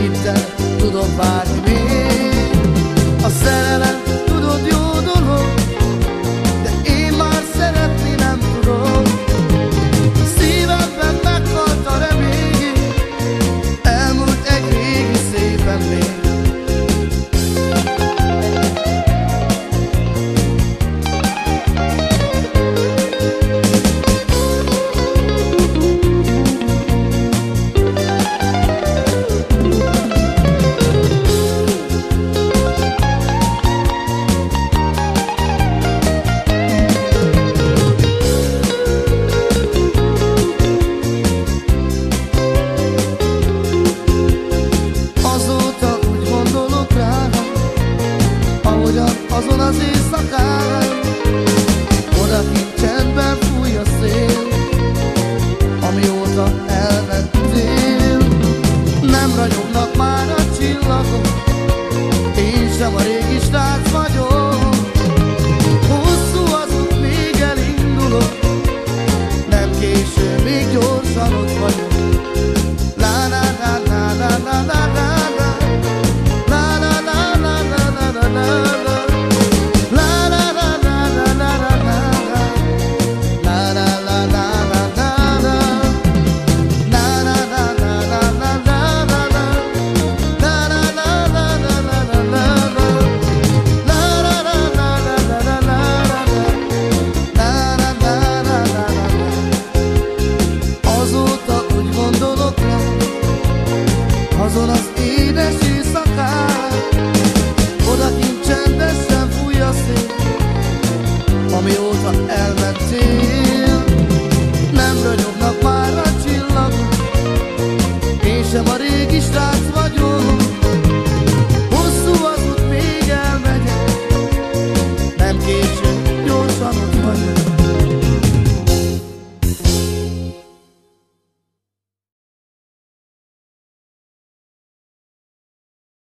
hitte, tudom bár azon az éjszakán. Odakint csendben fúj a szél Amióta elvettél Nem ragyognak már a csillagok Én sem a régi srác vagyok. Hosszú az út, még elindulok Nem késő, még gyorsan ott